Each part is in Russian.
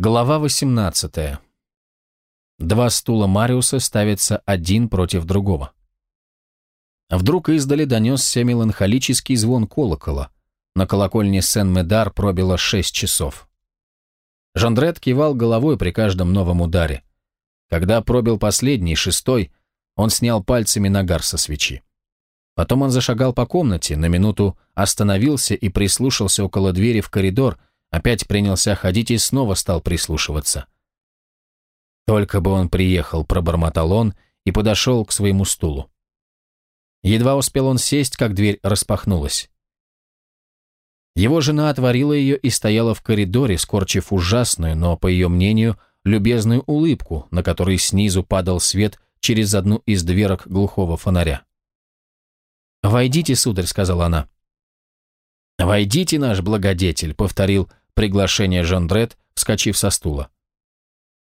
Глава 18. Два стула Мариуса ставятся один против другого. Вдруг издали донесся меланхолический звон колокола. На колокольне Сен-Медар пробило шесть часов. Жандрет кивал головой при каждом новом ударе. Когда пробил последний, шестой, он снял пальцами нагар со свечи. Потом он зашагал по комнате, на минуту остановился и прислушался около двери в коридор, Опять принялся ходить и снова стал прислушиваться. Только бы он приехал, пробормотал он и подошел к своему стулу. Едва успел он сесть, как дверь распахнулась. Его жена отворила ее и стояла в коридоре, скорчив ужасную, но, по ее мнению, любезную улыбку, на которой снизу падал свет через одну из дверок глухого фонаря. «Войдите, сударь», — сказала она. «Войдите, наш благодетель», — повторил приглашение Жондрет, вскочив со стула.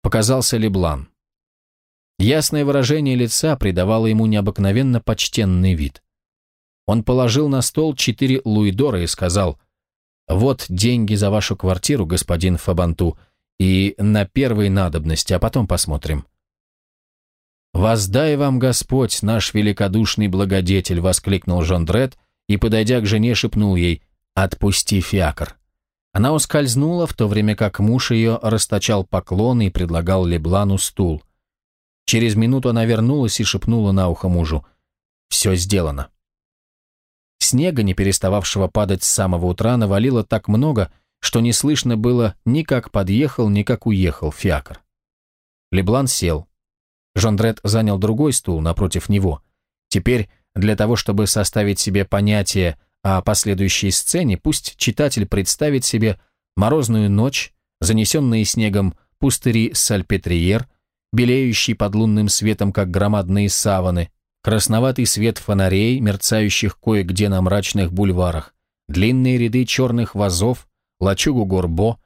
Показался Леблан. Ясное выражение лица придавало ему необыкновенно почтенный вид. Он положил на стол четыре луидора и сказал, «Вот деньги за вашу квартиру, господин Фабанту, и на первой надобности, а потом посмотрим». «Воздай вам Господь, наш великодушный благодетель!» — воскликнул Жондрет и, подойдя к жене, шепнул ей, «Отпусти фиакр». Она ускользнула, в то время как муж ее расточал поклоны и предлагал Леблану стул. Через минуту она вернулась и шепнула на ухо мужу. «Все сделано». Снега, не перестававшего падать с самого утра, навалило так много, что не слышно было ни как подъехал, ни как уехал фиакр. Леблан сел. Жондрет занял другой стул напротив него. Теперь, для того, чтобы составить себе понятие а последующей сцене пусть читатель представит себе морозную ночь, занесенные снегом пустыри Сальпетриер, белеющий под лунным светом, как громадные саваны, красноватый свет фонарей, мерцающих кое-где на мрачных бульварах, длинные ряды черных вазов, лачугу Горбо,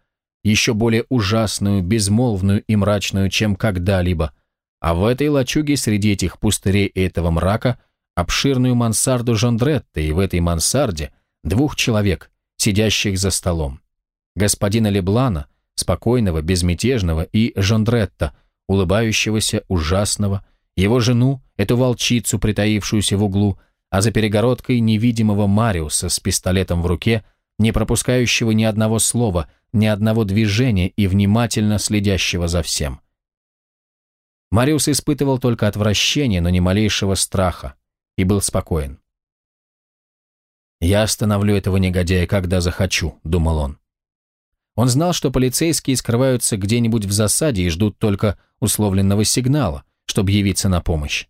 еще более ужасную, безмолвную и мрачную, чем когда-либо, а в этой лачуге среди этих пустырей и этого мрака обширную мансарду Жондретта, и в этой мансарде двух человек, сидящих за столом. Господина Леблана, спокойного, безмятежного, и Жондретта, улыбающегося, ужасного, его жену, эту волчицу, притаившуюся в углу, а за перегородкой невидимого Мариуса с пистолетом в руке, не пропускающего ни одного слова, ни одного движения и внимательно следящего за всем. Мариус испытывал только отвращение, но ни малейшего страха и был спокоен. «Я остановлю этого негодяя, когда захочу», — думал он. Он знал, что полицейские скрываются где-нибудь в засаде и ждут только условленного сигнала, чтобы явиться на помощь.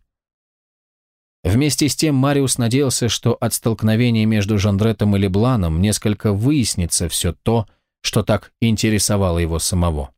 Вместе с тем Мариус надеялся, что от столкновения между Жондретом и Лебланом несколько выяснится все то, что так интересовало его самого.